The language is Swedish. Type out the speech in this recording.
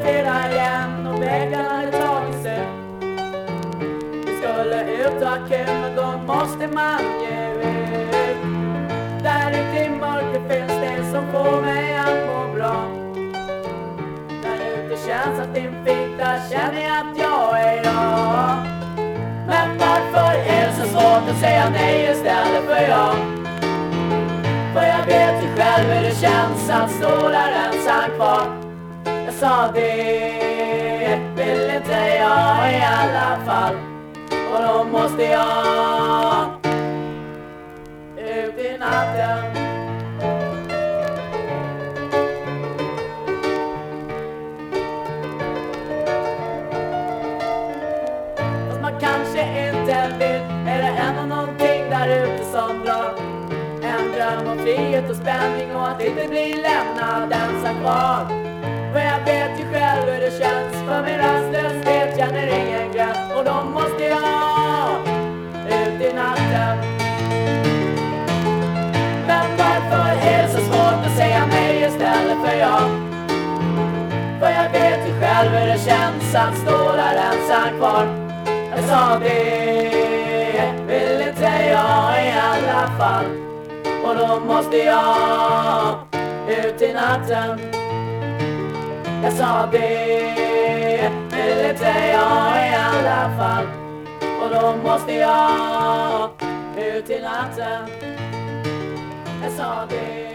parkera igen och väggarna hade tagit sig. Vi skulle ut och ha kul men då måste man ge ut. Där ute i mörkret finns det som får mig att må bra. Där ute känns att din fitta känner jag att jag är jag. Men varför är det så svårt att säga nej istället för ja? För jag vet ju själv hur det känns att stå där ensam kvar Sa det vill inte jag i alla fall. Och då måste jag ut i natten. Fast man kanske inte vill Är det ändå någonting där ute som drar En dröm om frihet och spänning och att inte bli lämnad ensam kvar jag. För? För jag vet ju själv hur det känns att stå där ensam kvar. Jag sa det vill inte jag i alla fall. Och då måste jag ut i natten. Jag sa det vill inte jag i alla fall. Och då måste jag ut i natten. Jag sa det